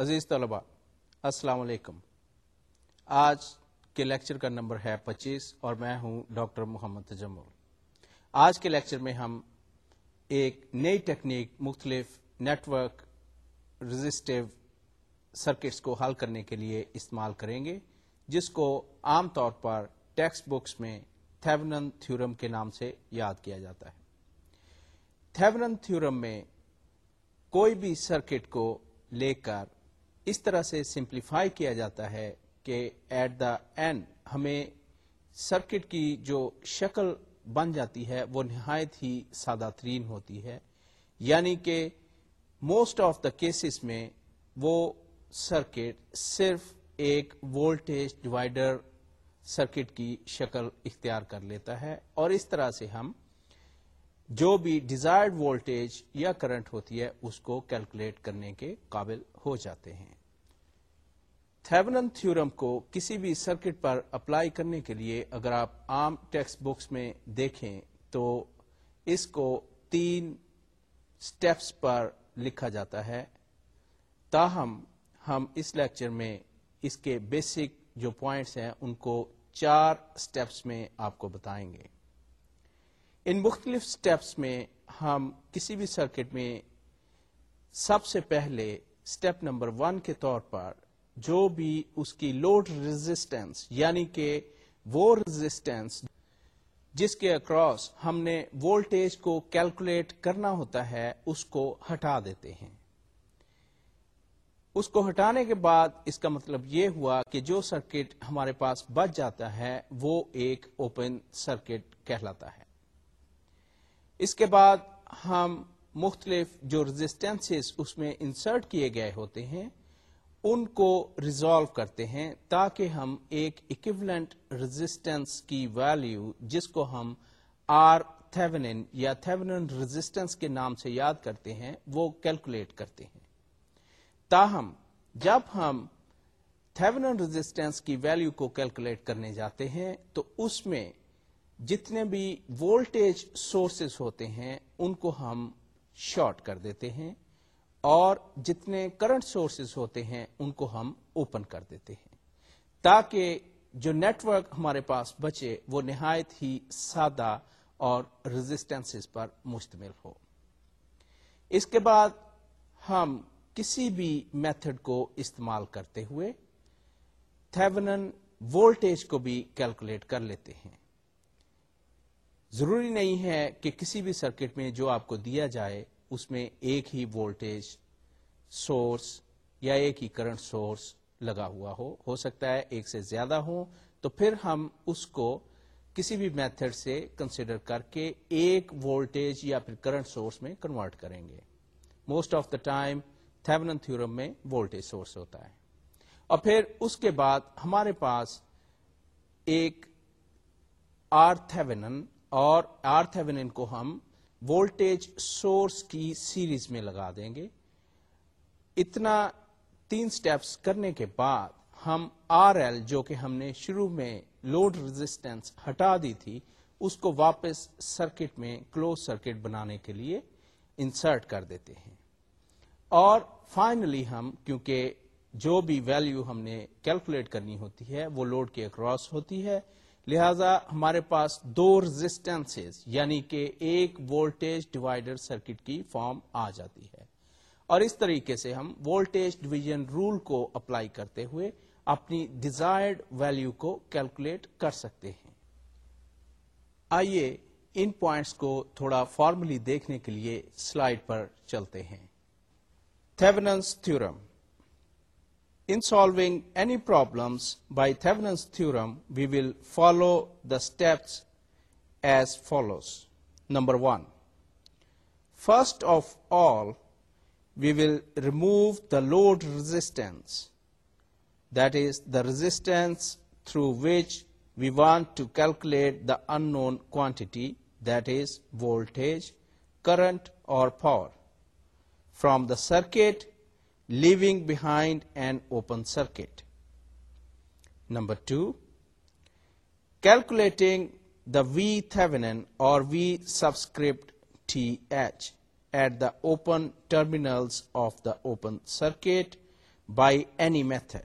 عزیز طلبا السلام علیکم آج کے لیکچر کا نمبر ہے پچیس اور میں ہوں ڈاکٹر محمد تجمل آج کے لیکچر میں ہم ایک نئی ٹیکنیک مختلف نیٹ ورک رجسٹو سرکٹس کو حل کرنے کے لیے استعمال کریں گے جس کو عام طور پر ٹیکسٹ بکس میں تھیونن تھیورم کے نام سے یاد کیا جاتا ہے تھیونن تھیورم میں کوئی بھی سرکٹ کو لے کر اس طرح سے سمپلیفائی کیا جاتا ہے کہ ایٹ دا اینڈ ہمیں سرکٹ کی جو شکل بن جاتی ہے وہ نہایت ہی سادہ ترین ہوتی ہے یعنی کہ موسٹ آف دا کیسز میں وہ سرکٹ صرف ایک وولٹیج ڈیوائڈر سرکٹ کی شکل اختیار کر لیتا ہے اور اس طرح سے ہم جو بھی ڈیزائرڈ وولٹیج یا کرنٹ ہوتی ہے اس کو کیلکولیٹ کرنے کے قابل ہو جاتے ہیں تھیورم کو کسی بھی سرکٹ پر اپلائی کرنے کے لیے اگر آپ عام ٹیکسٹ بکس میں دیکھیں تو اس کو تین سٹیپس پر لکھا جاتا ہے تاہم ہم اس لیکچر میں اس کے بیسک جو پوائنٹس ہیں ان کو چار سٹیپس میں آپ کو بتائیں گے ان مختلف سٹیپس میں ہم کسی بھی سرکٹ میں سب سے پہلے سٹیپ نمبر ون کے طور پر جو بھی اس کی لوڈ ریزسٹینس یعنی کہ وہ ریزسٹینس جس کے اکراس ہم نے وولٹیج کو کیلکولیٹ کرنا ہوتا ہے اس کو ہٹا دیتے ہیں اس کو ہٹانے کے بعد اس کا مطلب یہ ہوا کہ جو سرکٹ ہمارے پاس بچ جاتا ہے وہ ایک اوپن سرکٹ کہلاتا ہے اس کے بعد ہم مختلف جو ریزسٹینس اس میں انسرٹ کیے گئے ہوتے ہیں ان کو ریزالو کرتے ہیں تاکہ ہم ایک اکیولنٹ رزسٹینس کی ویلیو جس کو ہم آر تھیونن یا تھیونن رزسٹینس کے نام سے یاد کرتے ہیں وہ کیلکولیٹ کرتے ہیں تاہم جب ہم تھیونن ریزسٹنس کی ویلیو کو کیلکولیٹ کرنے جاتے ہیں تو اس میں جتنے بھی وولٹیج سورسز ہوتے ہیں ان کو ہم شارٹ کر دیتے ہیں اور جتنے کرنٹ سورسز ہوتے ہیں ان کو ہم اوپن کر دیتے ہیں تاکہ جو نیٹ ورک ہمارے پاس بچے وہ نہایت ہی سادہ اور رزسٹینس پر مشتمل ہو اس کے بعد ہم کسی بھی میتھڈ کو استعمال کرتے ہوئے تھیونن وولٹیج کو بھی کیلکولیٹ کر لیتے ہیں ضروری نہیں ہے کہ کسی بھی سرکٹ میں جو آپ کو دیا جائے اس میں ایک ہی وولٹیج سورس یا ایک ہی کرنٹ سورس لگا ہوا ہو ہو سکتا ہے ایک سے زیادہ ہو تو پھر ہم اس کو کسی بھی میتھڈ سے کنسیڈر کر کے ایک وولٹیج یا پھر کرنٹ سورس میں کنورٹ کریں گے most of the time Thevenin theorem میں وولٹیج سورس ہوتا ہے اور پھر اس کے بعد ہمارے پاس ایک آر تھیونن اور آر تھیونن کو ہم وولٹیج سورس کی سیریز میں لگا دیں گے اتنا تین سٹیپس کرنے کے بعد ہم آر ایل جو کہ ہم نے شروع میں لوڈ ریزسٹنس ہٹا دی تھی اس کو واپس سرکٹ میں کلوز سرکٹ بنانے کے لیے انسرٹ کر دیتے ہیں اور فائنلی ہم کیونکہ جو بھی ویلیو ہم نے کیلکولیٹ کرنی ہوتی ہے وہ لوڈ کے اکراس ہوتی ہے لہذا ہمارے پاس دو رزسٹینس یعنی کہ ایک وولٹیج ڈیوائڈر سرکٹ کی فارم آ جاتی ہے اور اس طریقے سے ہم وولٹیج ڈویژن رول کو اپلائی کرتے ہوئے اپنی ڈیزائرڈ ویلو کو کیلکولیٹ کر سکتے ہیں آئیے ان پوائنٹس کو تھوڑا فارملی دیکھنے کے لیے سلائڈ پر چلتے ہیں theorem In solving any problems by Thevenin's theorem, we will follow the steps as follows. Number one, first of all, we will remove the load resistance, that is the resistance through which we want to calculate the unknown quantity, that is voltage, current or power, from the circuit leaving behind an open circuit. Number 2, calculating the V Thevenin or V subscript TH at the open terminals of the open circuit by any method.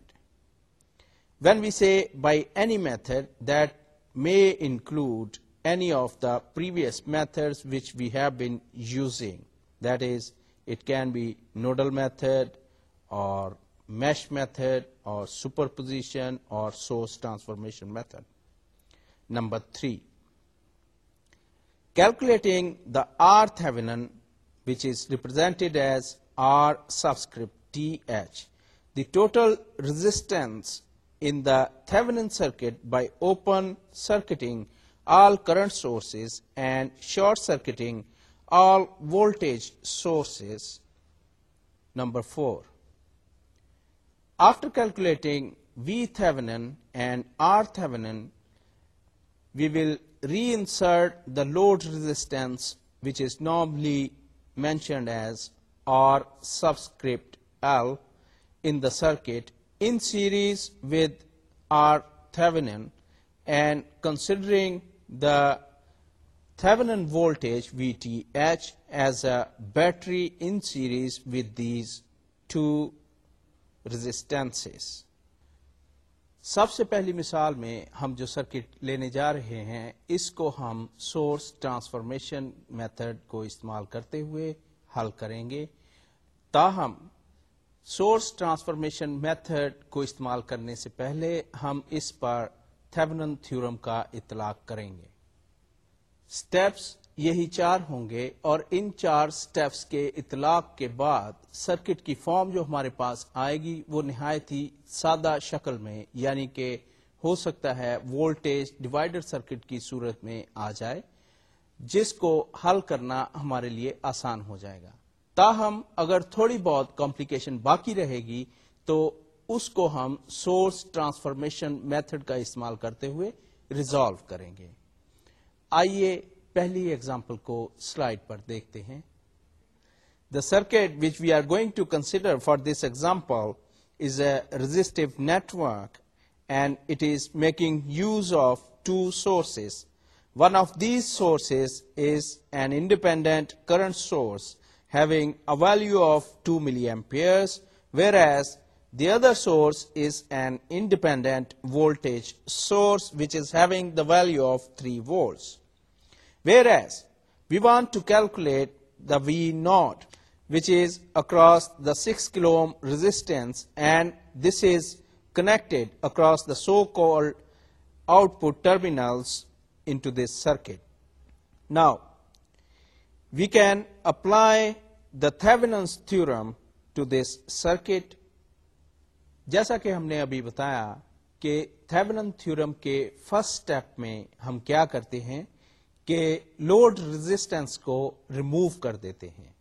When we say by any method, that may include any of the previous methods which we have been using. That is, it can be nodal method, اور mesh method اور superposition اور source transformation method number three calculating the R Thevenin which is represented as R subscript T H the total resistance in the Thevenin circuit by open circuiting all current sources and short circuiting all voltage sources number four After calculating V Thevenin and R Thevenin, we will reinsert the load resistance, which is normally mentioned as R subscript L in the circuit, in series with R Thevenin, and considering the Thevenin voltage VTH as a battery in series with these two resistance سب سے پہلی مثال میں ہم جو circuit لینے جا رہے ہیں اس کو ہم سورس ٹرانسفارمیشن میتھڈ کو استعمال کرتے ہوئے حل کریں گے تاہم سورس ٹرانسفارمیشن میتھڈ کو استعمال کرنے سے پہلے ہم اس پر تھیورم کا اطلاق کریں گے اسٹیپس یہی چار ہوں گے اور ان چار سٹیپس کے اطلاق کے بعد سرکٹ کی فارم جو ہمارے پاس آئے گی وہ نہایت ہی سادہ شکل میں یعنی کہ ہو سکتا ہے وولٹیج ڈیوائڈر سرکٹ کی صورت میں آ جائے جس کو حل کرنا ہمارے لیے آسان ہو جائے گا تاہم اگر تھوڑی بہت کمپلیکیشن باقی رہے گی تو اس کو ہم سورس ٹرانسفارمیشن میتھڈ کا استعمال کرتے ہوئے ریزالو کریں گے آئیے پہلی ایگزامپل کو سلائڈ پر دیکھتے ہیں the circuit which we are going to consider for this example is a resistive network and it is making use of two sources one of these sources is an independent current source having the value of two milliamperes whereas the other source is an independent volt source which is having the value of three volts whereas we want to calculate the V naught which is across the six kilo resistance and this is connect across the so call output terminals into this circuit now we can apply the Thevenin's theorem to this circuit جیسا کہ ہم نے ابھی بتایا کہ Thevenin's theorem کے first step میں ہم کیا کرتے ہیں کہ لوڈ ریزسٹنس کو ریموو کر دیتے ہیں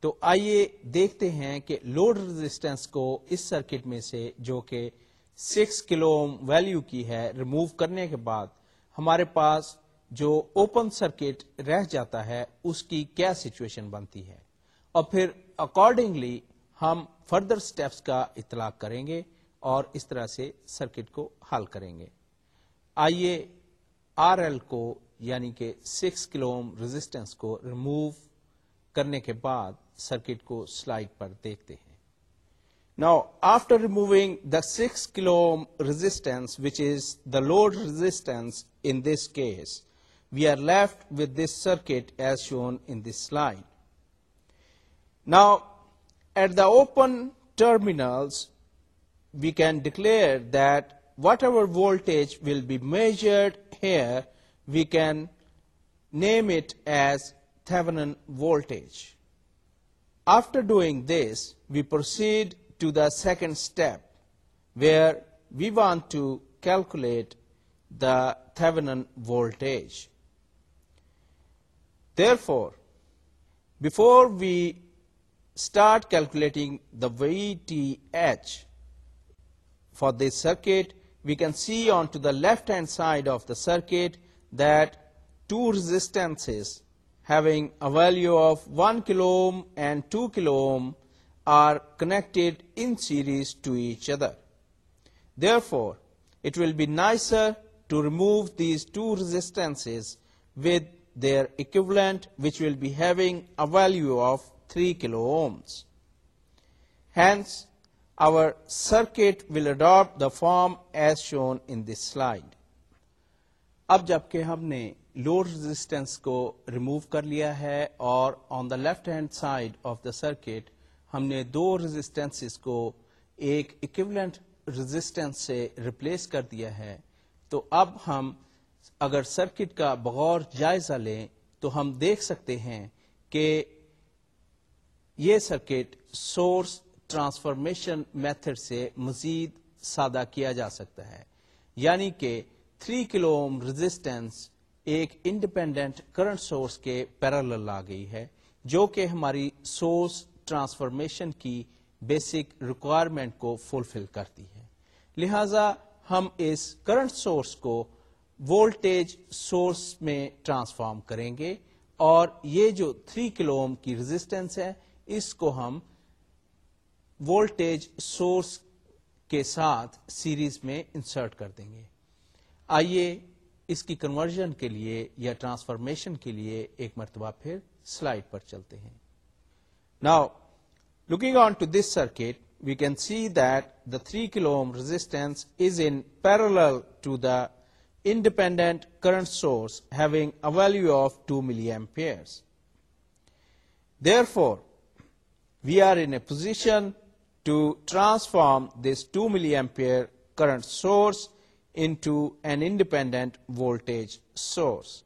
تو آئیے دیکھتے ہیں کہ لوڈ ریزسٹنس کو اس سرکٹ میں سے جو کہ سکس کلو ویلیو کی ہے ریموو کرنے کے بعد ہمارے پاس جو اوپن سرکٹ رہ جاتا ہے اس کی کیا سچویشن بنتی ہے اور پھر اکارڈنگلی ہم فردر سٹیپس کا اطلاع کریں گے اور اس طرح سے سرکٹ کو حل کریں گے آئیے آر ایل کو یعنی کہ سکس اوم رزسٹینس کو ریموو کرنے کے بعد سرکٹ کو سلائڈ پر دیکھتے ہیں نا after removing the six kilo ohm resistance which is the load resistance in this case we are left with this circuit as shown in this slide now at the open terminal we can declare that whatever volt will be measured here we can name it as Thevenin voltage. After doing this, we proceed to the second step, where we want to calculate the Thevenin voltage. Therefore, before we start calculating the VTH for this circuit, we can see onto the left hand side of the circuit that two resistances having a value of 1 kilo ohm and 2 kilo ohm are connected in series to each other. Therefore, it will be nicer to remove these two resistances with their equivalent, which will be having a value of 3 kilo ohms. Hence, our circuit will adopt the form as shown in this slide. اب جب کہ ہم نے load resistance کو remove کر لیا ہے اور on the left hand side of the circuit ہم نے دو ریزسٹینس کو ایک اکیولنٹ ریزسٹینس سے ریپلیس کر دیا ہے تو اب ہم اگر سرکٹ کا بغور جائزہ لیں تو ہم دیکھ سکتے ہیں کہ یہ سرکٹ سورس ٹرانسفارمیشن میتھڈ سے مزید سادہ کیا جا سکتا ہے یعنی کہ تھری اوم رزسٹینس ایک انڈیپینڈنٹ کرنٹ سورس کے پیرل آ گئی ہے جو کہ ہماری سورس ٹرانسفارمیشن کی بیسک ریکوائرمنٹ کو فلفل کرتی ہے لہذا ہم اس کرنٹ سورس کو وولٹیج سورس میں ٹرانسفارم کریں گے اور یہ جو 3 کلو اوم کی رزسٹینس ہے اس کو ہم وولٹیج سورس کے ساتھ سیریز میں انسرٹ کر دیں گے آئیے اس کی کنورژن کے لیے یا ٹرانسفارمیشن کے لیے ایک مرتبہ پھر سلائڈ پر چلتے ہیں now looking on to this circuit we can see that the three kilo resistance is in parallel to the independent current source having a value of two milliampere therefore we are in a position to transform this two milliampere current source into an independent voltage source.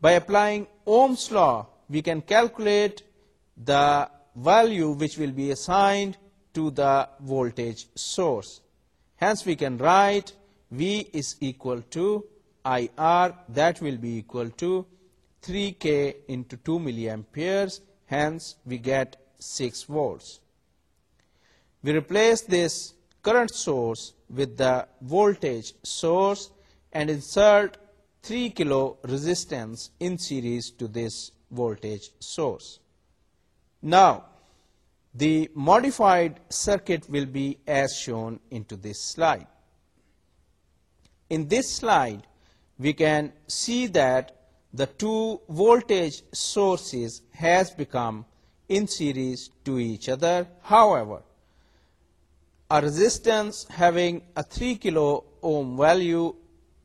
By applying Ohm's law, we can calculate the value which will be assigned to the voltage source. Hence, we can write V is equal to IR, that will be equal to 3K into 2 milliamperes, hence we get 6 volts. We replace this current source with the voltage source and insert 3 kilo resistance in series to this voltage source. Now, the modified circuit will be as shown into this slide. In this slide, we can see that the two voltage sources has become in series to each other. However, a resistance having a 3 kilo ohm value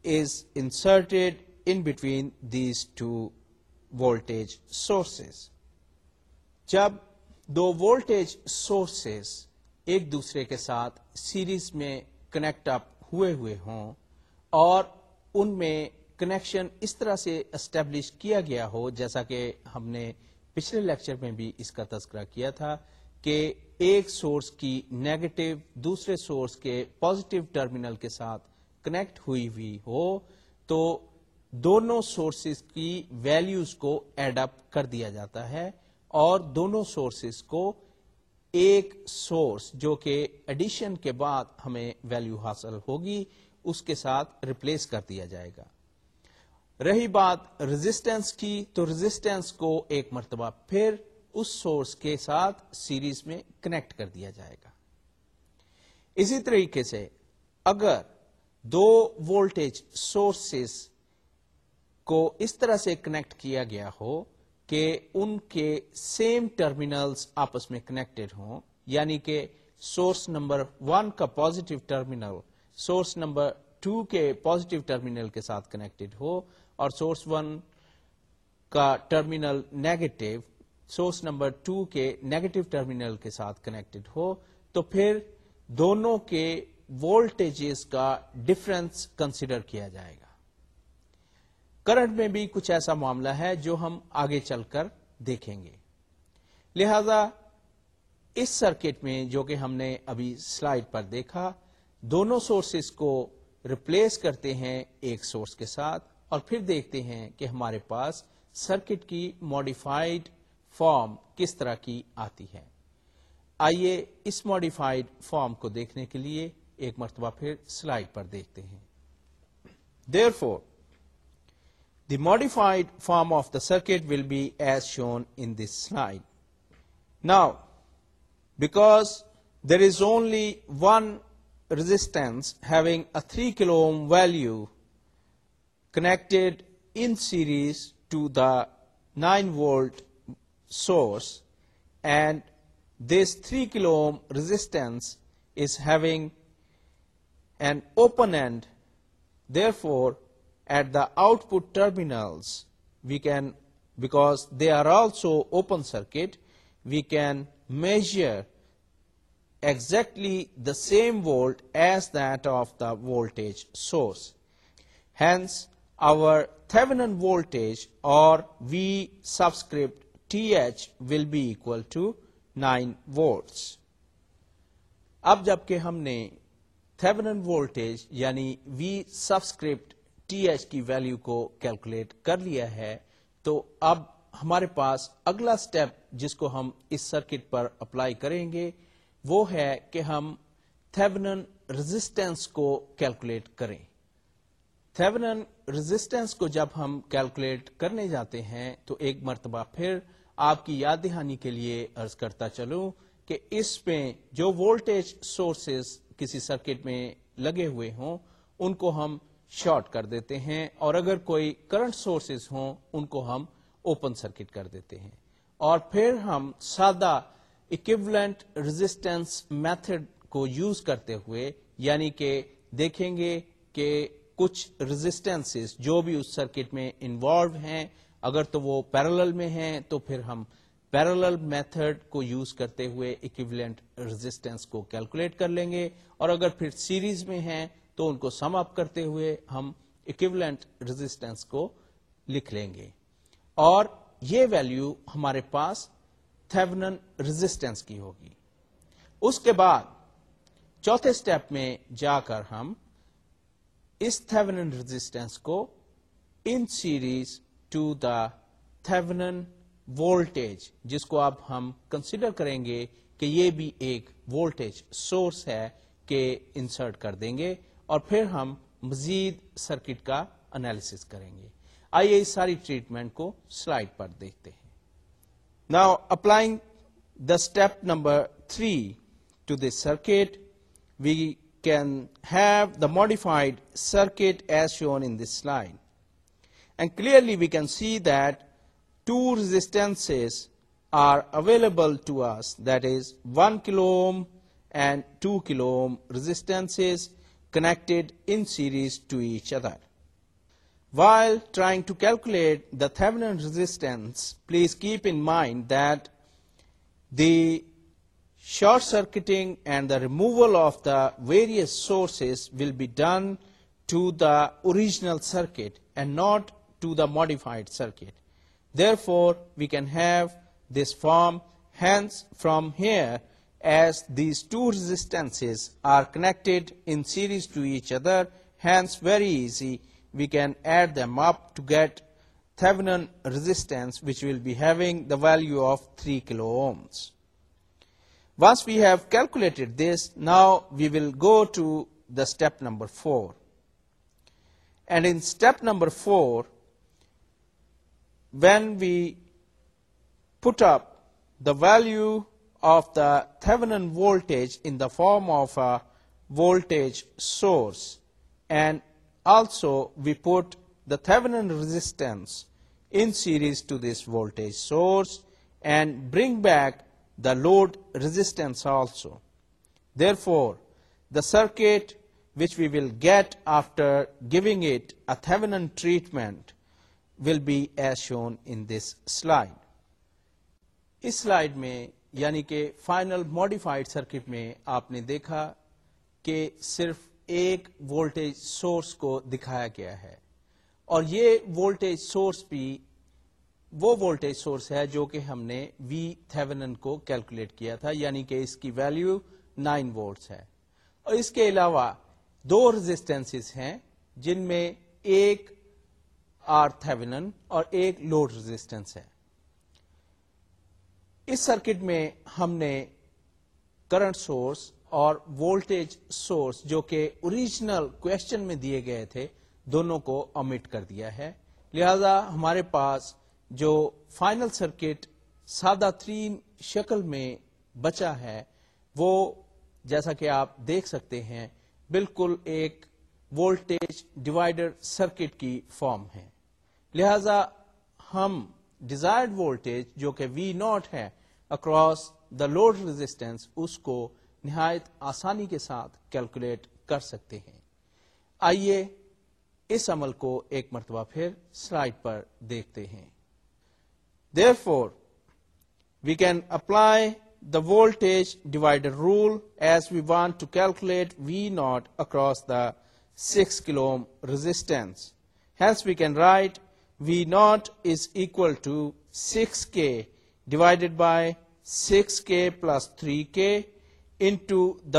is inserted in between these two voltage sources. جب دو voltage sources ایک دوسرے کے ساتھ series میں connect up ہوئے ہوئے ہوں اور ان میں کنیکشن اس طرح سے اسٹیبلش کیا گیا ہو جیسا کہ ہم نے پچھلے لیکچر میں بھی اس کا تذکرہ کیا تھا کہ ایک سورس کی نیگیٹو دوسرے سورس کے پوزیٹو ٹرمینل کے ساتھ کنیکٹ ہوئی ہوئی ہو تو دونوں سورسز کی ویلیوز کو ایڈ اپ کر دیا جاتا ہے اور دونوں سورسز کو ایک سورس جو کہ ایڈیشن کے بعد ہمیں ویلیو حاصل ہوگی اس کے ساتھ ریپلیس کر دیا جائے گا رہی بات رزسٹینس کی تو رزسٹینس کو ایک مرتبہ پھر اس سورس کے ساتھ سیریز میں کنیکٹ کر دیا جائے گا اسی طریقے سے اگر دو وولٹیج سورسز کو اس طرح سے کنیکٹ کیا گیا ہو کہ ان کے سیم ٹرمینلز آپس میں کنیکٹڈ ہوں یعنی کہ سورس نمبر ون کا positive terminal source number two کے پوزیٹو ٹرمینل کے ساتھ کنیکٹڈ ہو اور سورس ون کا terminal negative source number two کے نیگیٹو ٹرمینل کے ساتھ کنیکٹڈ ہو تو پھر دونوں کے وولٹیجز کا ڈفرنس کنسیڈر کیا جائے گا کرنٹ میں بھی کچھ ایسا معاملہ ہے جو ہم آگے چل کر دیکھیں گے لہذا اس سرکٹ میں جو کہ ہم نے ابھی سلائڈ پر دیکھا دونوں سورسز کو ریپلیس کرتے ہیں ایک سورس کے ساتھ اور پھر دیکھتے ہیں کہ ہمارے پاس سرکٹ کی ماڈیفائڈ فارم کس طرح کی آتی ہے آئیے اس ماڈیفائڈ فارم کو دیکھنے کے لیے ایک مرتبہ پھر سلائڈ پر دیکھتے ہیں therefore the modified form of the circuit will be as shown in this slide now because there is only one resistance having a three kilo value connected in series to the nine volt source, and this 3 kilo ohm resistance is having an open end. Therefore, at the output terminals, we can, because they are also open circuit, we can measure exactly the same volt as that of the voltage source. Hence, our Thevenin voltage, or V subscript T H will be equal to nine voltage یعنی V subscript T H کی value کو calculate کر لیا ہے تو اب ہمارے پاس اگلا سٹیپ جس کو ہم اس سرکٹ پر اپلائی کریں گے وہ ہے کہ ہم رزسٹینس کو کیلکولیٹ کریں تھن رزسٹینس کو جب ہم کیلکولیٹ کرنے جاتے ہیں تو ایک مرتبہ پھر آپ کی یاد دہانی کے لیے ارض کرتا چلوں کہ اس میں جو وولٹیج سورسز کسی سرکٹ میں لگے ہوئے ہوں ان کو ہم شارٹ کر دیتے ہیں اور اگر کوئی کرنٹ سورسز ہوں ان کو ہم اوپن سرکٹ کر دیتے ہیں اور پھر ہم سادہ اکیولنٹ ریزسٹینس میتھڈ کو یوز کرتے ہوئے یعنی کہ دیکھیں گے کہ کچھ رزسٹینس جو بھی اس سرکٹ میں انوالو ہیں اگر تو وہ پیرل میں ہیں تو پھر ہم پیرل میتھڈ کو یوز کرتے ہوئے اکیولنٹ رزسٹینس کو کیلکولیٹ کر لیں گے اور اگر پھر سیریز میں ہیں تو ان کو سم اپ کرتے ہوئے ہم اکیولنٹ رزسٹینس کو لکھ لیں گے اور یہ ویلو ہمارے پاس تھیونن رزسٹینس کی ہوگی اس کے بعد چوتھے اسٹیپ میں جا کر ہم اس ریزسٹینس کو in series to the Thevenin volt جس کو اب ہم کنسیڈر کریں گے کہ یہ بھی ایک وولٹ سورس ہے کہ انسرٹ کر دیں گے اور پھر ہم مزید سرکٹ کا انالیس کریں گے آئیے اس ساری ٹریٹمنٹ کو سلائڈ پر دیکھتے ہیں now applying the step number three to this circuit we can have the modified circuit as shown in this slide And clearly we can see that two resistances are available to us, that is 1 kilo ohm and 2 kilo ohm resistances connected in series to each other. While trying to calculate the Thevenin resistance, please keep in mind that the short circuiting and the removal of the various sources will be done to the original circuit and not modified circuit therefore we can have this form hence from here connect other add the to get resistance which will being value of three kilo once we have calculate this now we will go to داپ number four and int number فور when we put up the value of the Thevenin voltage in the form of a voltage source, and also we put the Thevenin resistance in series to this voltage source and bring back the load resistance also. Therefore, the circuit which we will get after giving it a Thevenin treatment will be in this slide اس slide میں یعنی کہ final modified circuit میں آپ نے دیکھا کہ صرف ایک وولٹیج سورس کو دکھایا گیا ہے اور یہ وولٹیج سورس بھی وہ وولٹیج سورس ہے جو کہ ہم نے وی تھیونن کو کیلکولیٹ کیا تھا یعنی کہ اس کی ویلو نائن وولٹس ہے اور اس کے علاوہ دو رزسٹینس ہیں جن میں ایک آر تھیونن اور ایک لوڈ ریزسٹنس ہے اس سرکٹ میں ہم نے کرنٹ سورس اور وولٹیج سورس جو کہ اوریجنل کوشچن میں دیے گئے تھے دونوں کو امٹ کر دیا ہے لہذا ہمارے پاس جو فائنل سرکٹ سادہ ترین شکل میں بچا ہے وہ جیسا کہ آپ دیکھ سکتے ہیں بالکل ایک وولٹیج ڈیوائڈر سرکٹ کی فارم ہے لہذا ہم ڈیزائر وولٹیج جو کہ وی ناٹ ہے اکراس دا لوڈ ریزسٹینس اس کو نہایت آسانی کے ساتھ کیلکولیٹ کر سکتے ہیں آئیے اس عمل کو ایک مرتبہ پھر سلائڈ پر دیکھتے ہیں therefore we can apply the voltage divider rule as we want to calculate V naught across the six kilo resistance hence we can write V naught is equal to six K divided by six K plus three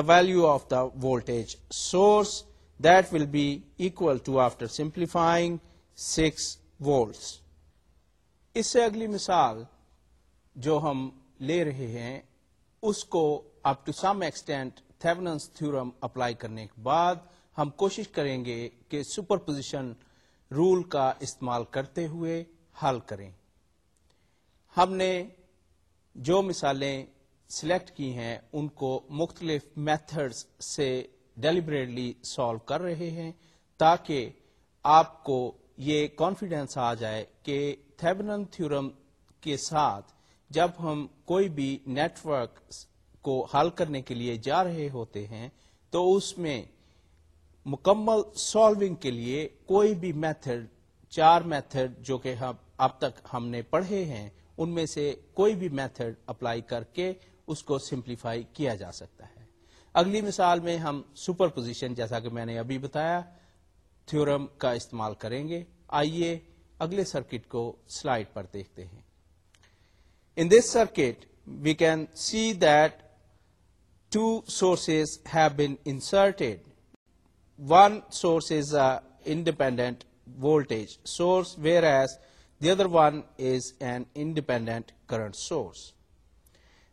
value of the volt source that will be equal to after simplifying six volts اس سے اگلی مثال جو ہم لے رہے ہیں اس کو up to some extent theorem apply کرنے کے بعد ہم کوشش کریں گے کہ سپر پوزیشن رول کا استعمال کرتے ہوئے حل کریں ہم نے جو مثالیں سلیکٹ کی ہیں ان کو مختلف میتھڈس سے ڈیلیبریٹلی سالو کر رہے ہیں تاکہ آپ کو یہ کانفیڈینس آ جائے کہ تھیبنن تھیورم کے ساتھ جب ہم کوئی بھی نیٹورک کو حل کرنے کے لیے جا رہے ہوتے ہیں تو اس میں مکمل سالونگ کے لیے کوئی بھی میتھڈ چار میتھڈ جو کہ اب تک ہم نے پڑھے ہیں ان میں سے کوئی بھی میتھڈ اپلائی کر کے اس کو سمپلیفائی کیا جا سکتا ہے اگلی مثال میں ہم سپر پوزیشن جیسا کہ میں نے ابھی بتایا تھورم کا استعمال کریں گے آئیے اگلے سرکٹ کو سلائڈ پر دیکھتے ہیں in this circuit we can see that two sources have been inserted one source is uh, independent voltage source, whereas the other one is an independent current source.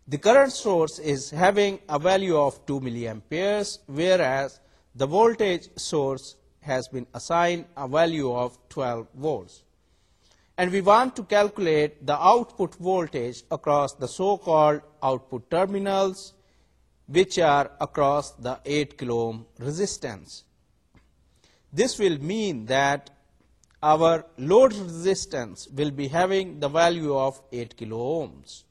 The current source is having a value of 2 milliamperes, whereas the voltage source has been assigned a value of 12 volts. And we want to calculate the output voltage across the so-called output terminals, which are across the 8 kilo ohm resistance. This will mean that our load resistance will be having the value of 8 kilo ohms,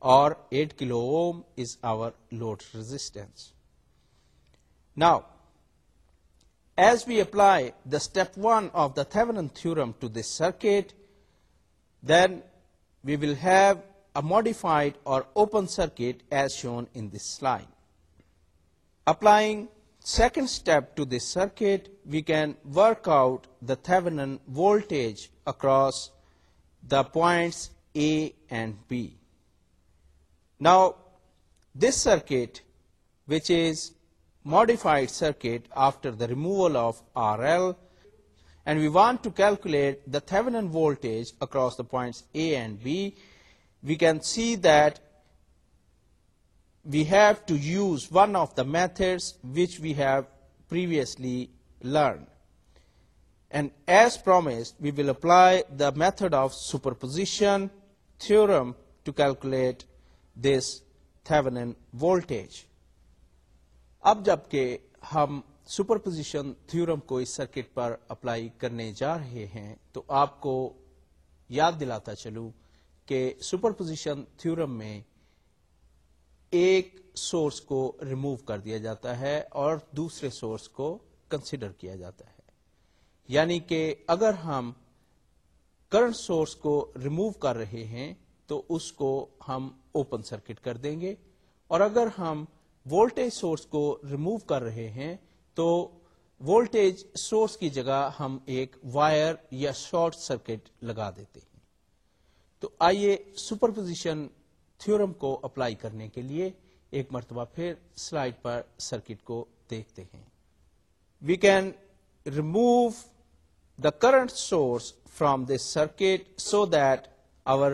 or 8 kilo ohm is our load resistance. Now, as we apply the step 1 of the Thevenin theorem to this circuit, then we will have a modified or open circuit as shown in this slide. Applying Second step to this circuit, we can work out the Thevenin voltage across the points A and B. Now, this circuit, which is modified circuit after the removal of RL, and we want to calculate the Thevenin voltage across the points A and B, we can see that we have to use one of the method which we have previously learn and as promise we will apply the method of superposition theorem to calculate this تیون and voltage اب جبکہ ہم superposition theorem کو اس circuit پر apply کرنے جا رہے ہیں تو آپ کو یاد دلاتا چلوں کہ سپر پوزیشن تھورم میں ایک سورس کو ریموو کر دیا جاتا ہے اور دوسرے سورس کو کنسیڈر کیا جاتا ہے یعنی کہ اگر ہم کرنٹ سورس کو ریموو کر رہے ہیں تو اس کو ہم اوپن سرکٹ کر دیں گے اور اگر ہم وولٹیج سورس کو ریموو کر رہے ہیں تو وولٹیج سورس کی جگہ ہم ایک وائر یا شارٹ سرکٹ لگا دیتے ہیں تو آئیے سپرپوزیشن تھورم کو اپلائی کرنے کے لیے ایک مرتبہ پھر سلائڈ پر سرکٹ کو دیکھتے ہیں we can remove the current source from this circuit so that our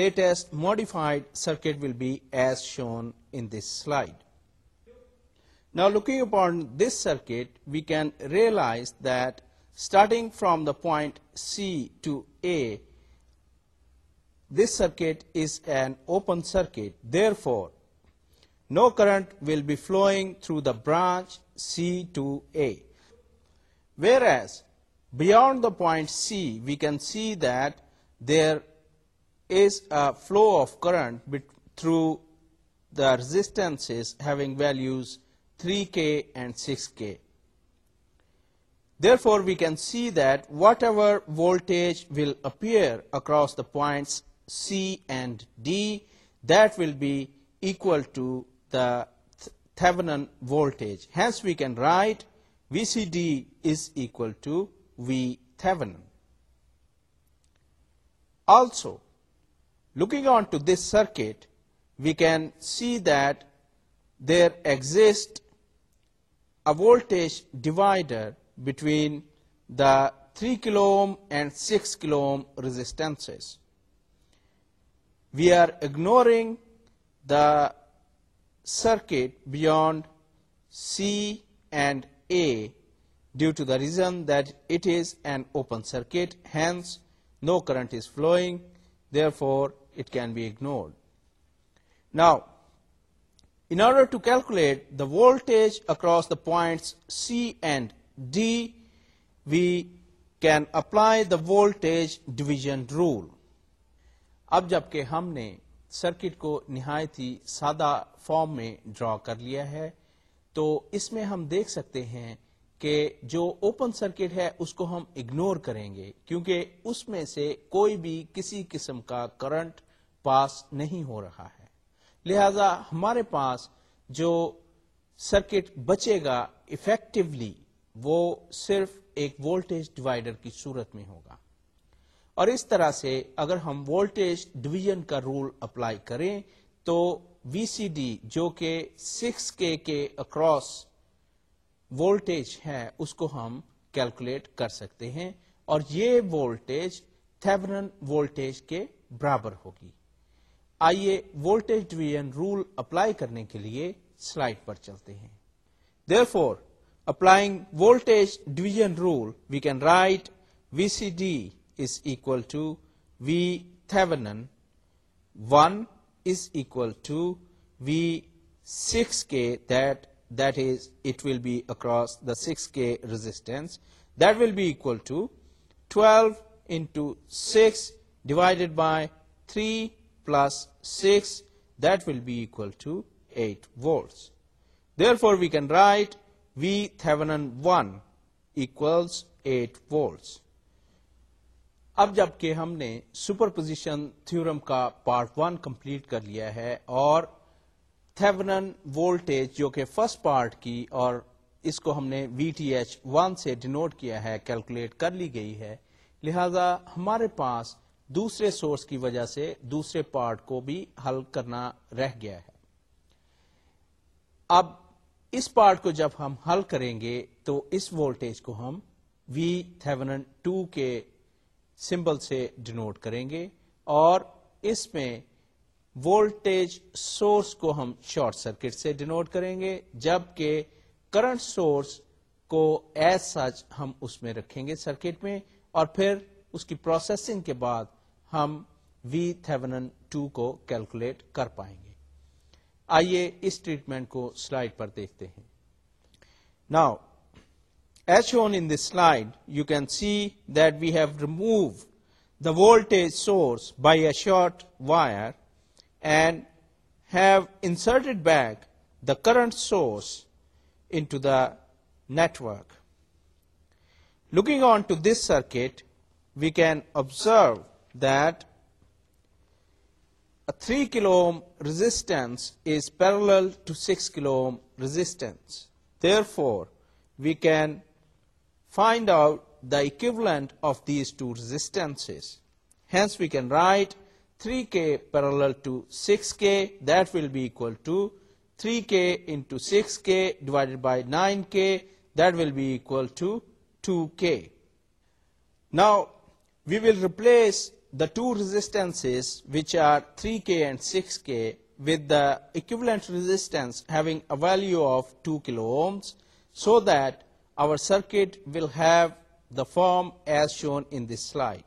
latest modified circuit will be as shown in this slide نا looking upon this circuit we can realise that starting from the point C to A This circuit is an open circuit. Therefore, no current will be flowing through the branch C to A. Whereas, beyond the point C, we can see that there is a flow of current through the resistances having values 3K and 6K. Therefore, we can see that whatever voltage will appear across the points C and D, that will be equal to the Thevenin voltage. Hence, we can write VCD is equal to V Thevenin. Also, looking on to this circuit, we can see that there exists a voltage divider between the 3 kilo ohm and 6 kilo ohm resistances we are ignoring the circuit beyond C and A due to the reason that it is an open circuit, hence no current is flowing, therefore it can be ignored. Now, in order to calculate the voltage across the points C and D, we can apply the voltage division rule. اب جب کہ ہم نے circuit کو نہایت ہی سادہ form میں ڈرا کر لیا ہے تو اس میں ہم دیکھ سکتے ہیں کہ جو اوپن سرکٹ ہے اس کو ہم اگنور کریں گے کیونکہ اس میں سے کوئی بھی کسی قسم کا کرنٹ پاس نہیں ہو رہا ہے لہذا ہمارے پاس جو سرکٹ بچے گا افیکٹولی وہ صرف ایک وولٹیج ڈیوائڈر کی صورت میں ہوگا اور اس طرح سے اگر ہم وولٹیج ڈویژن کا رول اپلائی کریں تو وی سی ڈی جو کہ سکس کے کے اکراس وولٹیج ہے اس کو ہم کیلکولیٹ کر سکتے ہیں اور یہ وولٹیج وولٹ وولٹیج کے برابر ہوگی آئیے وولٹیج ڈویژن رول اپلائی کرنے کے لیے سلائڈ پر چلتے ہیں therefore applying voltage division rule we can write V C D across this کے resistance that will be equal to twelve six divided by three plus six that will be equal to eight volt therefore we can write V thin one equal eight volts اب جب کہ ہم نے superposition theorem کا part one complete کر لیا ہے اور تھیونن وولٹیج جو کہ فرسٹ پارٹ کی اور اس کو ہم نے وی ٹی ایچ ون سے ڈینوٹ کیا ہے کیلکولیٹ کر لی گئی ہے لہذا ہمارے پاس دوسرے سورس کی وجہ سے دوسرے پارٹ کو بھی حل کرنا رہ گیا ہے اب اس پارٹ کو جب ہم حل کریں گے تو اس وولٹیج کو ہم وی تھیونن ٹو کے سمبل سے ڈینوٹ کریں گے اور اس میں وولٹیج سورس کو ہم شارٹ سرکٹ سے ڈینوٹ کریں گے جبکہ کرنٹ سورس کو ایز سچ ہم اس میں رکھیں گے سرکٹ میں اور پھر اس کی پروسیسنگ کے بعد ہم وی تھیونن ٹو کو کیلکولیٹ کر پائیں گے آئیے اس ٹریٹمنٹ کو سلائڈ پر دیکھتے ہیں now As shown in this slide, you can see that we have removed the voltage source by a short wire and have inserted back the current source into the network. Looking on to this circuit, we can observe that a 3 kilo ohm resistance is parallel to 6 kilo ohm resistance. Therefore, we can find out the equivalent of these two resistances. Hence we can write 3K parallel to 6K, that will be equal to 3K into 6K divided by 9K, that will be equal to 2K. Now we will replace the two resistances, which are 3K and 6K, with the equivalent resistance having a value of 2 kilo ohms, so that our circuit will have the form as shown in this slide.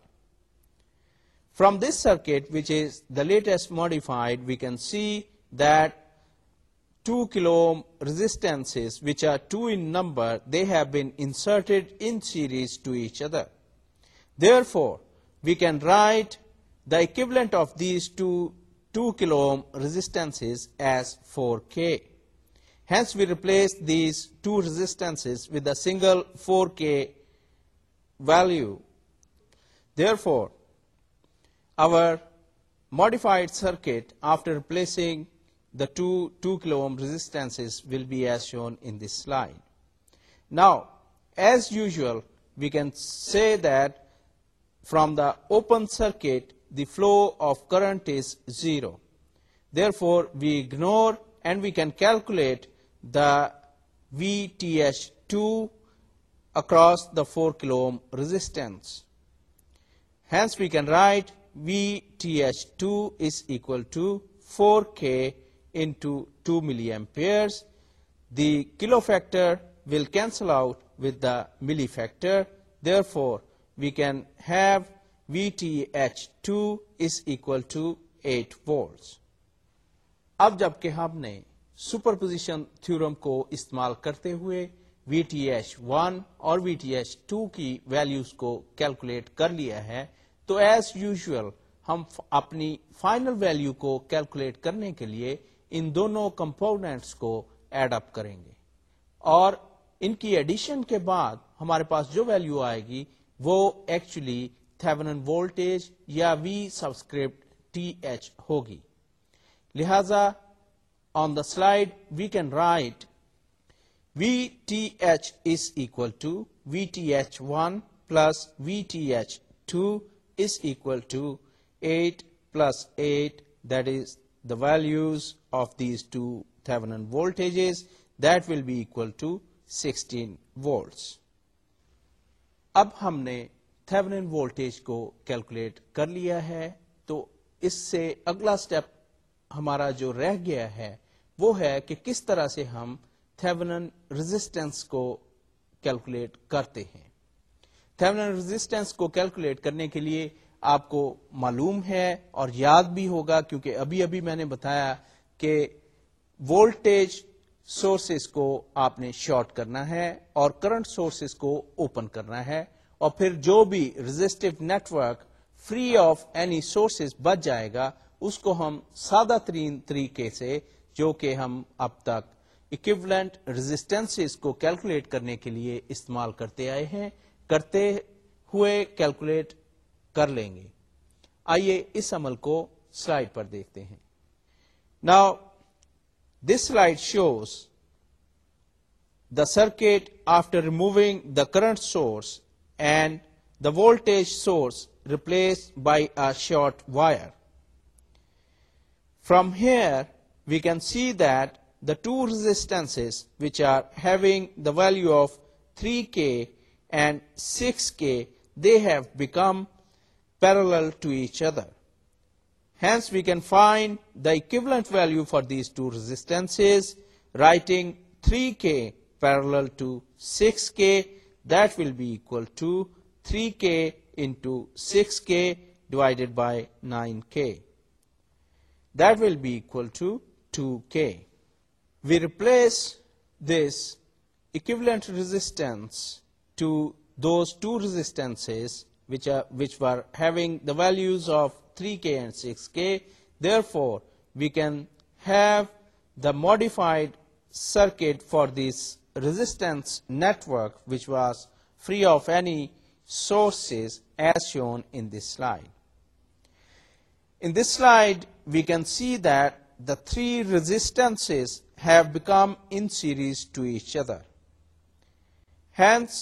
From this circuit, which is the latest modified, we can see that 2 kilo-ohm resistances, which are 2 in number, they have been inserted in series to each other. Therefore, we can write the equivalent of these two 2 kilo-ohm resistances as 4K. Hence we replace these two resistances with a single 4K value. Therefore, our modified circuit after replacing the two 2 kilo ohm resistances will be as shown in this slide. Now, as usual, we can say that from the open circuit the flow of current is 0. Therefore, we ignore and we can calculate the V T H two across the four kilo resistance hence we can write V T H two is equal to four K into two milliamperes the kilo factor will cancel out with the milli factor therefore we can have V T H two is equal to eight four اب جب کہ ہم نے superposition theorem کو استعمال کرتے ہوئے V T H one اور وی ٹی ایچ ٹو کی ویلوز کو کیلکولیٹ کر لیا ہے تو ایز یوزل ہم اپنی فائنل کو کیلکولیٹ کرنے کے لیے ان دونوں کمپونیٹس کو ایڈ اپ کریں گے اور ان کی ایڈیشن کے بعد ہمارے پاس جو ویلو آئے گی وہ ایکچولی وولٹیج یا وی سبسکرپٹ ٹی ایچ ہوگی لہذا on the slide we can write V T H is VTH1 to V T H one plus V T H two is values at that is the values of will to then to that will be to sixteen اب ہم نے Thevenin voltage کو calculate کر لیا ہے تو اس سے اگلا اسٹیپ ہمارا جو رہ گیا ہے وہ ہے کہ کس طرح سے ہم کو کیلکولیٹ کرتے ہیں کو کیلکولیٹ کرنے کے لیے آپ کو معلوم ہے اور یاد بھی ہوگا کیونکہ ابھی ابھی میں نے بتایا کہ وولٹیج سورسز کو آپ نے شارٹ کرنا ہے اور کرنٹ سورسز کو اوپن کرنا ہے اور پھر جو بھی resistive network free of any sources بچ جائے گا اس کو ہم سادہ ترین طریقے سے جو کہ ہم اب تک اکوبلنٹ رزسٹینس کو کیلکولیٹ کرنے کے لیے استعمال کرتے آئے ہیں کرتے ہوئے کیلکولیٹ کر لیں گے آئیے اس عمل کو سلائڈ پر دیکھتے ہیں نا this slide shows the circuit after removing the current source and the voltage source replace by short wire From here, we can see that the two resistances, which are having the value of 3K and 6K, they have become parallel to each other. Hence, we can find the equivalent value for these two resistances, writing 3K parallel to 6K, that will be equal to 3K into 6K divided by 9K. That will be equal to 2K. We replace this equivalent resistance to those two resistances which were having the values of 3K and 6K. Therefore, we can have the modified circuit for this resistance network, which was free of any sources, as shown in this slide. In this slide, we can see the three resistance have become in series to each other hence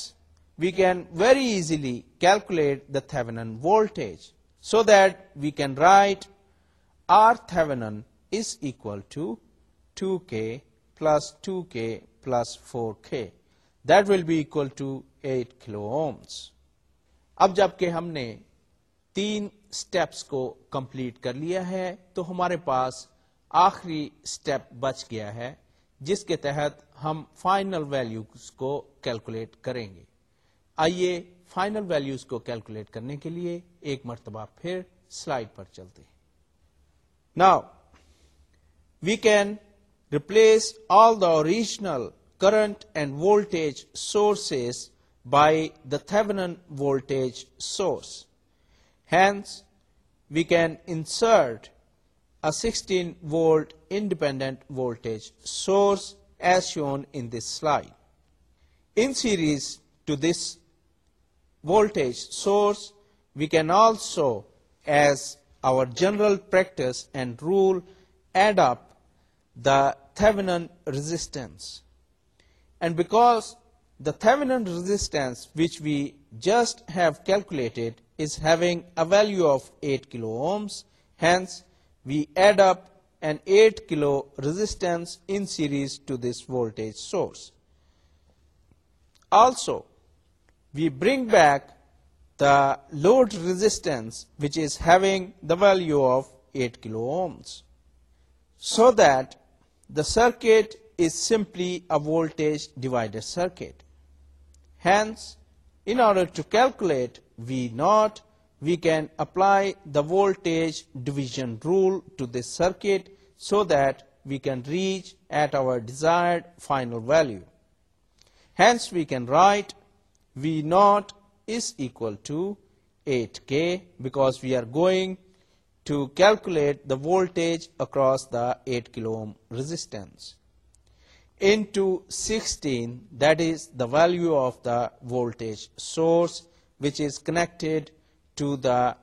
we can very easily calculate the Thevenin volt so that we can write R Thevenin is equal to two K plus two K plus four K will be equal to eight kilos اب جبکہ ہم نے تین steps کو complete کر لیا ہے تو ہمارے پاس آخری اسٹیپ بچ گیا ہے جس کے تحت ہم فائنل ویلیوز کو کیلکولیٹ کریں گے آئیے فائنل ویلیوز کو کیلکولیٹ کرنے کے لیے ایک مرتبہ پھر سلائڈ پر چلتے now we can replace all the original current and voltage sources by the thin voltage source Hence, we can insert a 16-volt independent voltage source as shown in this slide. In series to this voltage source, we can also, as our general practice and rule, add up the Thevenin resistance. And because the Thevenin resistance which we just have calculated is having a value of 8 kilo ohms. Hence, we add up an 8 kilo resistance in series to this voltage source. Also, we bring back the load resistance which is having the value of 8 kilo ohms, so that the circuit is simply a voltage divider circuit. Hence, in order to calculate V0, we can apply the voltage division rule to this circuit so that we can reach at our desired final value. Hence, we can write V0 is equal to 8K, because we are going to calculate the voltage across the 8 kilo ohm resistance into 16, that is the value of the voltage source which is connected to the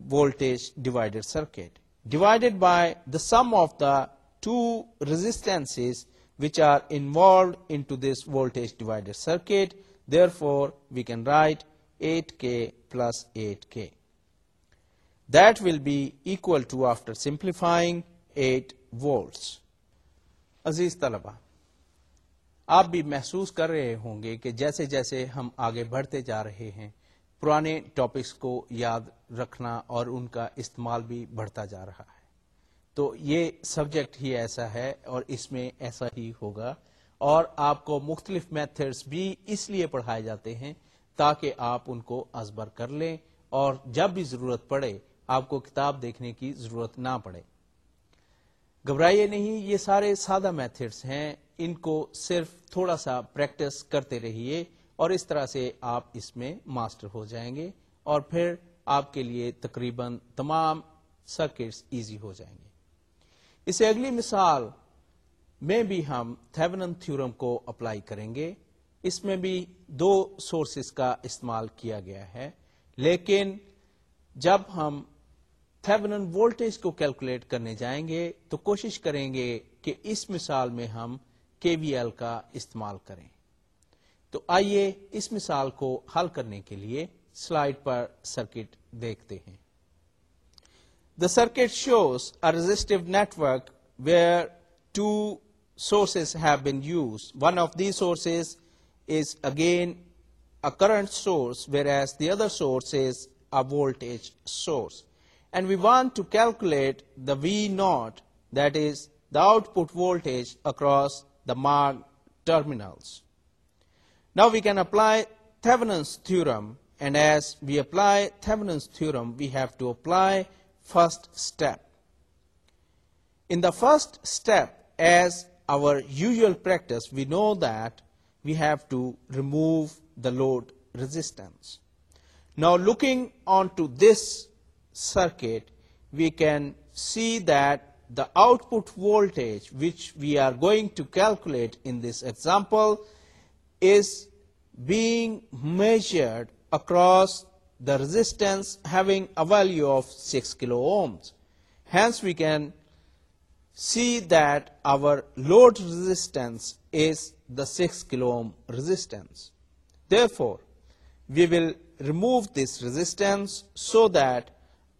voltage divider circuit, divided by the sum of the two resistances which are involved into this voltage divider circuit. Therefore, we can write 8K plus 8K. That will be equal to, after simplifying, 8 volts. عزیز طلبہ آپ بھی محسوس کر رہے ہوں گے کہ جیسے جیسے ہم آگے بڑھتے جا رہے ہیں پرانے ٹاپکس کو یاد رکھنا اور ان کا استعمال بھی بڑھتا جا رہا ہے تو یہ سبجیکٹ ہی ایسا ہے اور اس میں ایسا ہی ہوگا اور آپ کو مختلف میتھڈس بھی اس لیے پڑھائے جاتے ہیں تاکہ آپ ان کو ازبر کر لیں اور جب بھی ضرورت پڑے آپ کو کتاب دیکھنے کی ضرورت نہ پڑے گھبرائیے نہیں یہ سارے سادہ میتھڈس ہیں ان کو صرف تھوڑا سا پریکٹس کرتے رہیے اور اس طرح سے آپ اس میں ماسٹر ہو جائیں گے اور پھر آپ کے لیے تقریباً تمام سرکٹس ایزی ہو جائیں گے اسے اگلی مثال میں بھی ہم تھیونن تھیورم کو اپلائی کریں گے اس میں بھی دو سورسز کا استعمال کیا گیا ہے لیکن جب ہم وولٹیج کو کیلکولیٹ کرنے جائیں گے تو کوشش کریں گے کہ اس مثال میں ہم کے وی ایل کا استعمال کریں تو آئیے اس مثال کو حل کرنے کے لیے سلائڈ پر سرکٹ دیکھتے ہیں the circuit shows a resistive network where two sources have been used one of the sources is again a current source whereas the other source is a voltage source and we want to calculate the V0, that is the output voltage across the marked terminals. Now we can apply Thevenin's theorem, and as we apply Thevenin's theorem, we have to apply first step. In the first step, as our usual practice, we know that we have to remove the load resistance. Now looking onto this circuit, we can see that the output voltage which we are going to calculate in this example is being measured across the resistance having a value of 6 kilo ohms. Hence, we can see that our load resistance is the 6 kilo ohm resistance. Therefore, we will remove this resistance so that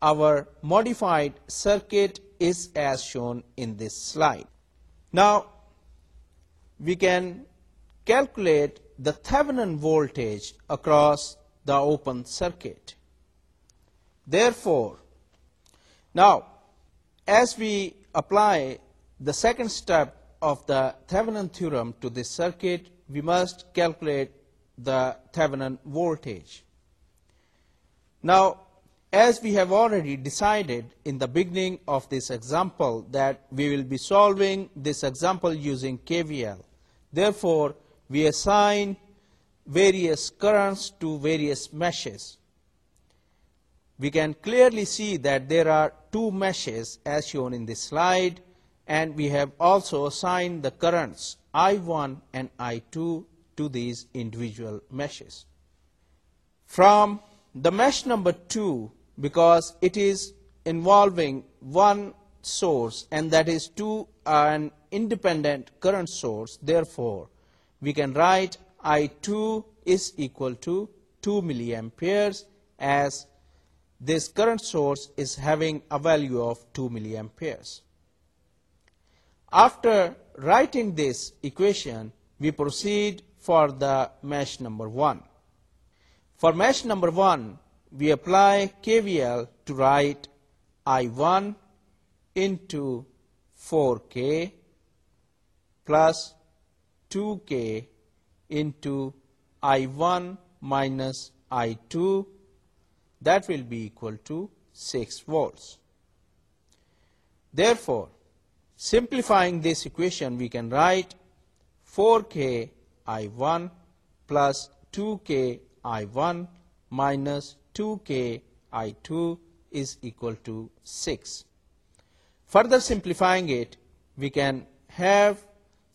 our modified circuit is as shown in this slide. Now we can calculate the Thevenin voltage across the open circuit. Therefore, now as we apply the second step of the Thevenin theorem to this circuit, we must calculate the Thevenin voltage. Now as we have already decided in the beginning of this example that we will be solving this example using KVL. Therefore, we assign various currents to various meshes. We can clearly see that there are two meshes as shown in this slide, and we have also assigned the currents I1 and I2 to these individual meshes. From the mesh number 2, because it is involving one source, and that is to an independent current source. Therefore, we can write I2 is equal to 2 milliamperes, as this current source is having a value of 2 milliamperes. After writing this equation, we proceed for the mesh number 1. For mesh number 1, we apply KVL to write I1 into 4k plus 2k into I1 minus I2, that will be equal to 6 volts. Therefore, simplifying this equation, we can write 4k I1 plus 2k I1 minus 2k I2 is equal to 6. Further simplifying it, we can have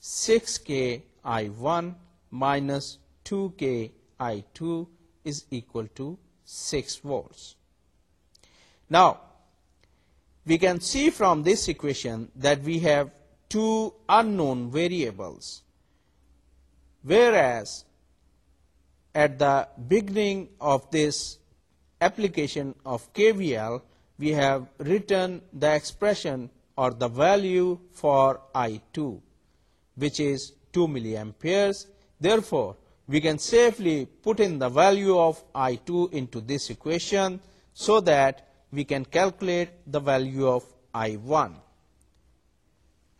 6k I1 minus 2k I2 is equal to 6 volts. Now, we can see from this equation that we have two unknown variables, whereas at the beginning of this application of KVL, we have written the expression or the value for I2, which is 2 milliamperes. Therefore, we can safely put in the value of I2 into this equation so that we can calculate the value of I1.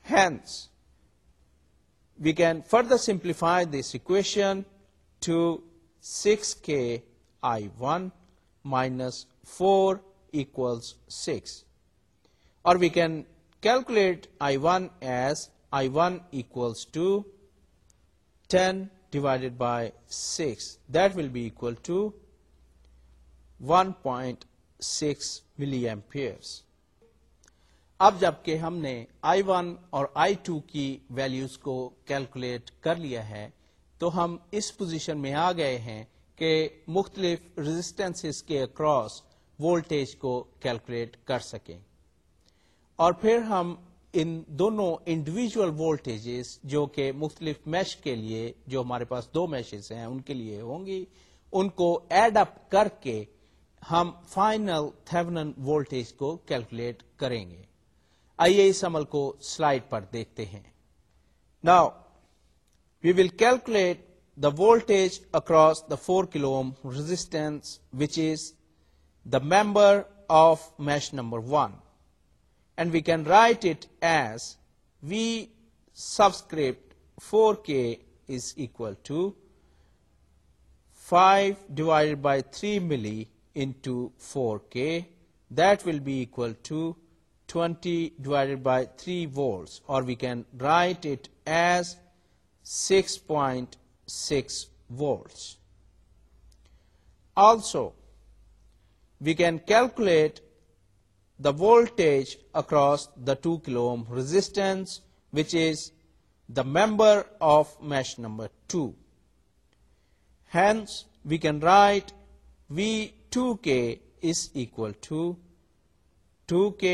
Hence, we can further simplify this equation to 6K I1 minus four equals six اور we can calculate I one as I one 10 to ten 6 by will that will be 1.6 to one point اب جبکہ ہم نے I one اور I two کی values کو calculate کر لیا ہے تو ہم اس پوزیشن میں آ گئے ہیں کہ مختلف رزسٹینسز کے اکراس وولٹیج کو کیلکولیٹ کر سکیں اور پھر ہم ان دونوں انڈیویجل وولٹیجز جو کہ مختلف میش کے لیے جو ہمارے پاس دو میشز ہیں ان کے لیے ہوں گی ان کو ایڈ اپ کر کے ہم فائنل تھیونن وولٹیج کو کیلکولیٹ کریں گے آئیے اس عمل کو سلائڈ پر دیکھتے ہیں now we will calculate the voltage across the 4 kilo ohm resistance, which is the member of mesh number 1, and we can write it as V subscript 4K is equal to 5 divided by 3 milli into 4K. That will be equal to 20 divided by 3 volts, or we can write it as 6.8 6 volts. Also, we can calculate the voltage across the 2 kilo ohm resistance, which is the member of mesh number 2. Hence, we can write V2K is equal to 2K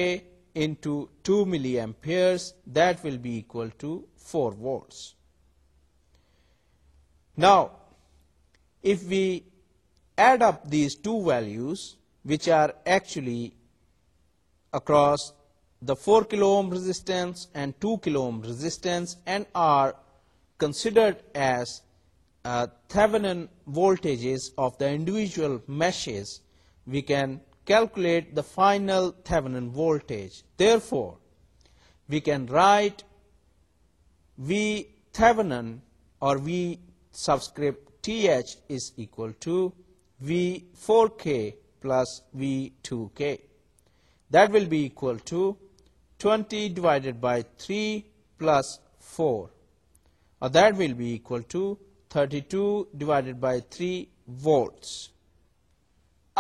into 2 milliamperes, that will be equal to 4 volts. Now, if we add up these two values, which are actually across the 4 kilo ohm resistance and 2 kilo ohm resistance, and are considered as uh, Thevenin voltages of the individual meshes, we can calculate the final Thevenin voltage. Therefore, we can write V Thevenin or V subscript equal to V four K plus V two K دیکھ ویلٹی divide four اور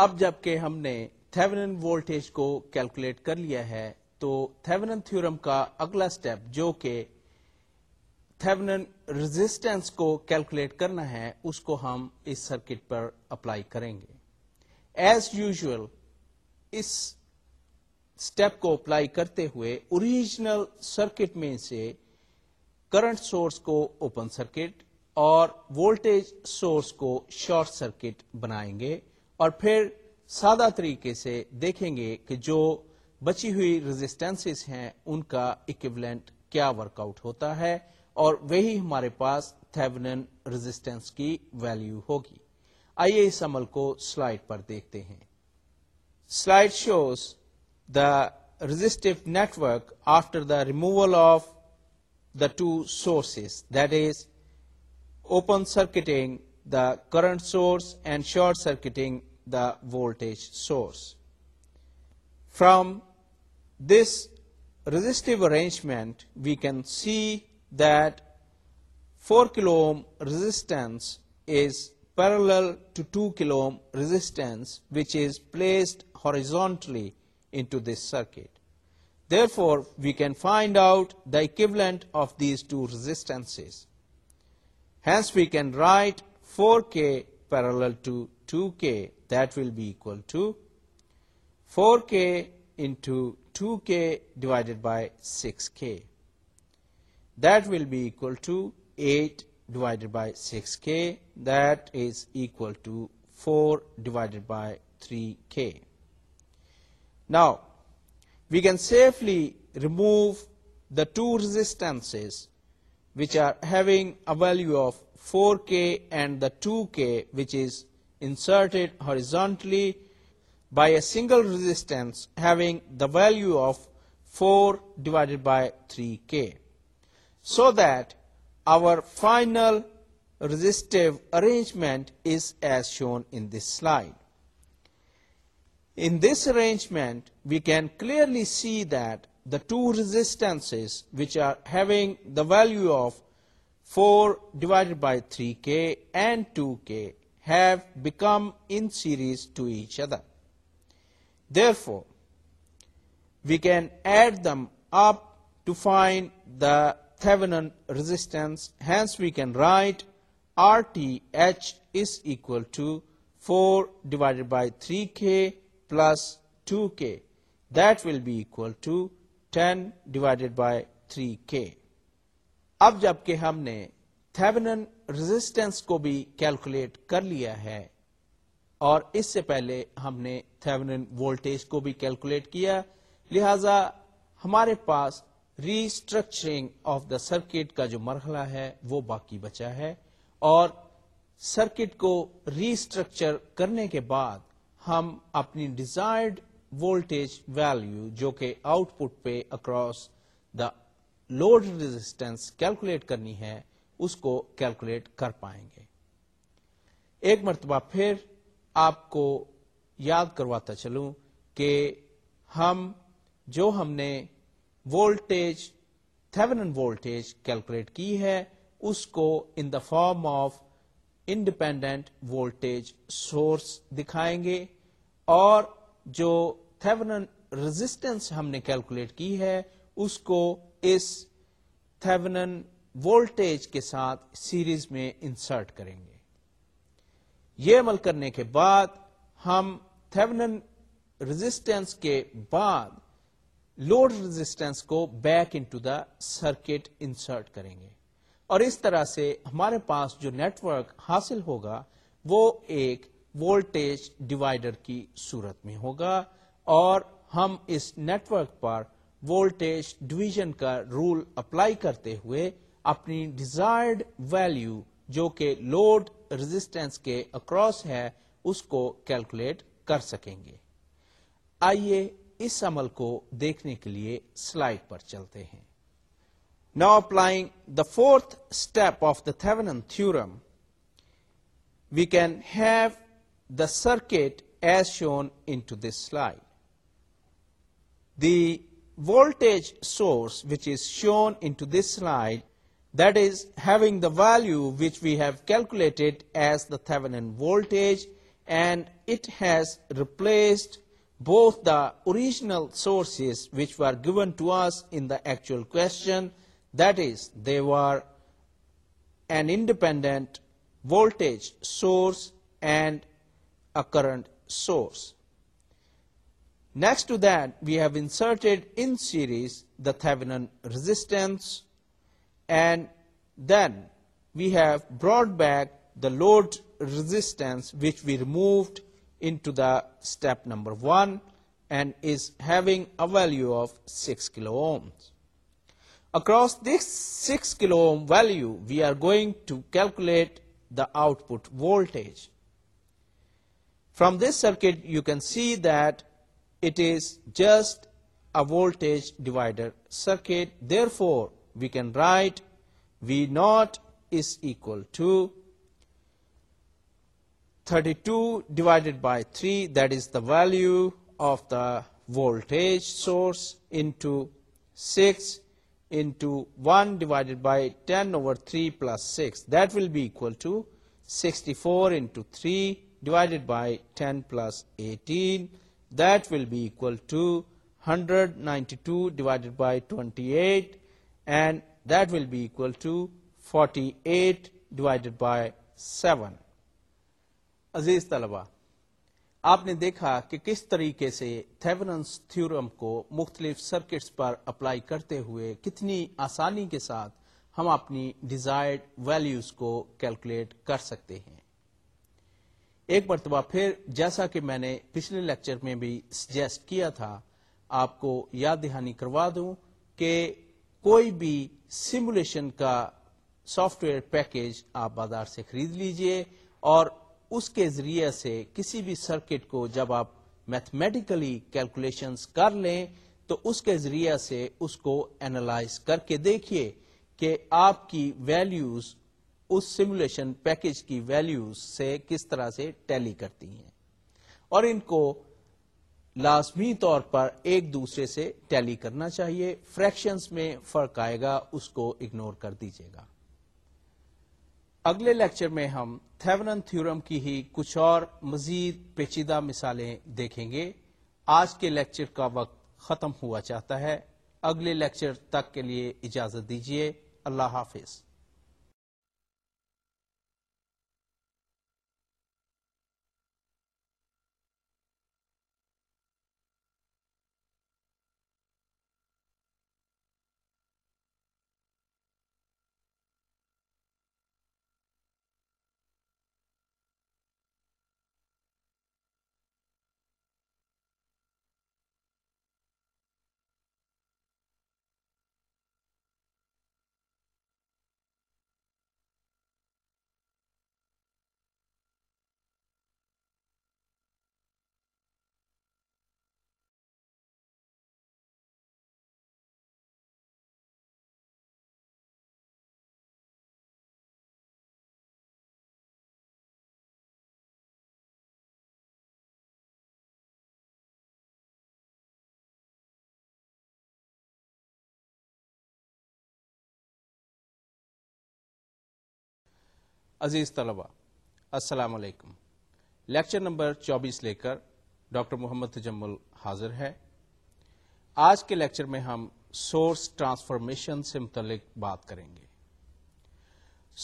اب جبکہ ہم نے calculate کر لیا ہے تو اگلا اسٹیپ جو کہ تھیونن رزسٹینس کو کیلکولیٹ کرنا ہے اس کو ہم اس سرکٹ پر اپلائی کریں گے ایز یوزل اس اسٹیپ کو اپلائی کرتے ہوئے اوریجنل سرکٹ میں سے کرنٹ سورس کو اوپن سرکٹ اور وولٹیج سورس کو شارٹ سرکٹ بنائیں گے اور پھر سادہ طریقے سے دیکھیں گے کہ جو بچی ہوئی رزسٹینس ہیں ان کا اکوبلینٹ کیا ورک آؤٹ ہوتا ہے اور وہی ہمارے پاس تھیونن رزسٹینس کی ویلیو ہوگی آئیے اس عمل کو سلائڈ پر دیکھتے ہیں slide shows the ریزسٹو network after the removal of the two sources that is open circuiting the current source and short circuiting the voltage source from this ریزسٹو arrangement we can see that 4 kilo ohm resistance is parallel to 2 kilo ohm resistance, which is placed horizontally into this circuit. Therefore, we can find out the equivalent of these two resistances. Hence, we can write 4K parallel to 2K, that will be equal to 4K into 2K divided by 6K that will be equal to 8 divided by 6k, that is equal to 4 divided by 3k. Now, we can safely remove the two resistances which are having a value of 4k and the 2k, which is inserted horizontally by a single resistance having the value of 4 divided by 3k so that our final resistive arrangement is as shown in this slide. In this arrangement, we can clearly see that the two resistances which are having the value of 4 divided by 3k and 2k have become in series to each other. Therefore, we can add them up to find the to divided by three K اب جبکہ ہم نے تھیونن کو بھی calculate کر لیا ہے اور اس سے پہلے ہم نے تھیونن وولٹیج کو بھی کیلکولیٹ کیا لہذا ہمارے پاس ریسٹرکچرنگ آف دا سرکٹ کا جو مرحلہ ہے وہ باقی بچا ہے اور سرکٹ کو ریسٹرکچر کرنے کے بعد ہم اپنی ڈیزائرڈ وولٹیج ویلو جو کہ آؤٹ پٹ پہ across the load resistance calculate کرنی ہے اس کو کیلکولیٹ کر پائیں گے ایک مرتبہ پھر آپ کو یاد کرواتا چلوں کہ ہم جو ہم نے وولٹیج تھیونن وولٹیج کیلکولیٹ کی ہے اس کو in the form of independent voltage source دکھائیں گے اور جو تھیونن رزسٹینس ہم نے کیلکولیٹ کی ہے اس کو اس تھیونن وولٹیج کے ساتھ سیریز میں انسرٹ کریں گے یہ عمل کرنے کے بعد ہم رزسٹینس کے بعد لوڈ ریزسٹینس کو back into the circuit insert کریں گے اور اس طرح سے ہمارے پاس جو نیٹ ورک حاصل ہوگا وہ ایک وولٹیج ڈیوائڈر کی صورت میں ہوگا اور ہم اس نیٹ ورک پر وولٹیج ڈویژن کا رول اپلائی کرتے ہوئے اپنی ڈیزائرڈ ویلیو جو کہ لوڈ ریزسٹینس کے اکراس ہے اس کو کیلکولیٹ کر سکیں گے آئیے عمل کو دیکھنے کے لیے سلائیڈ پر چلتے ہیں نا applying the fourth step of the Thevenin theorem we can have the circuit as shown in this slide the volt source which is show in this slide that is having the value which we have calculate as the Thevenin volt and it has replaced both the original sources which were given to us in the actual question, that is, they were an independent voltage source and a current source. Next to that, we have inserted in series the Thevenin resistance, and then we have brought back the load resistance which we removed into the step number 1 and is having a value of 6 kilo ohms. Across this 6 kilo ohm value, we are going to calculate the output voltage. From this circuit, you can see that it is just a voltage divider circuit. Therefore, we can write V0 is equal to thirty two divided by three this the value of the volt sixty four divided by ten plus eighty well bell hundred ninety two divided by twenty eight and دل بیل two forty eight divided by seven عزیز طلبا آپ نے دیکھا کہ کس طریقے سے تھیورم کو مختلف سرکٹس پر اپلائی کرتے ہوئے کتنی آسانی کے ساتھ ہم اپنی ڈیزائرڈ ویلیوز کو کیلکولیٹ کر سکتے ہیں ایک مرتبہ پھر جیسا کہ میں نے پچھلے لیکچر میں بھی سجیسٹ کیا تھا آپ کو یاد دہانی کروا دوں کہ کوئی بھی سیمولیشن کا سافٹ ویئر پیکج آپ بازار سے خرید لیجئے اور اس کے ذریعے سے کسی بھی سرکٹ کو جب آپ میتھمیٹیکلی کیلکولیشن کر لیں تو اس کے ذریعے سے اس کو اینالائز کر کے دیکھیے کہ آپ کی ویلیوز اس سمولیشن پیکج کی ویلیوز سے کس طرح سے ٹیلی کرتی ہیں اور ان کو لازمی طور پر ایک دوسرے سے ٹیلی کرنا چاہیے فریکشنز میں فرق آئے گا اس کو اگنور کر دیجیے گا اگلے لیکچر میں ہم تھیورن تھیورم کی ہی کچھ اور مزید پیچیدہ مثالیں دیکھیں گے آج کے لیکچر کا وقت ختم ہوا چاہتا ہے اگلے لیکچر تک کے لیے اجازت دیجیے اللہ حافظ عزیز طلبہ السلام علیکم لیکچر نمبر چوبیس لے کر ڈاکٹر محمد تجمل حاضر ہے آج کے لیکچر میں ہم سورس ٹرانسفارمیشن سے متعلق بات کریں گے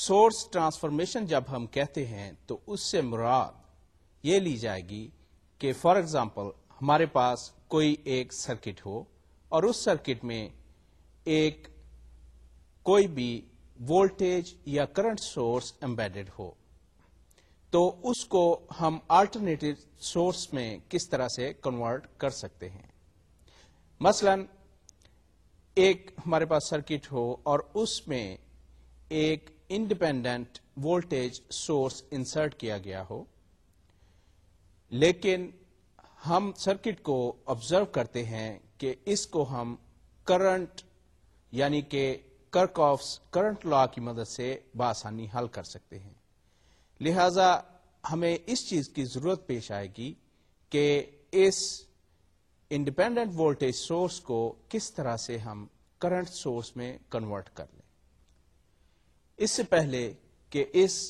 سورس ٹرانسفارمیشن جب ہم کہتے ہیں تو اس سے مراد یہ لی جائے گی کہ فار ایگزامپل ہمارے پاس کوئی ایک سرکٹ ہو اور اس سرکٹ میں ایک کوئی بھی وولٹیج یا کرنٹ سورس امبیڈڈ ہو تو اس کو ہم آلٹرنیٹ سورس میں کس طرح سے کنورٹ کر سکتے ہیں مثلا ایک ہمارے پاس سرکٹ ہو اور اس میں ایک انڈیپینڈنٹ وولٹیج سورس انسرٹ کیا گیا ہو لیکن ہم سرکٹ کو آبزرو کرتے ہیں کہ اس کو ہم کرنٹ یعنی کہ کرک آفس کرنٹ لا کی مدد سے بآسانی حل کر سکتے ہیں لہذا ہمیں اس چیز کی ضرورت پیش آئے گی کہ اس انڈیپینڈنٹ وولٹیج سورس کو کس طرح سے ہم کرنٹ سورس میں کنورٹ کر لیں اس سے پہلے کہ اس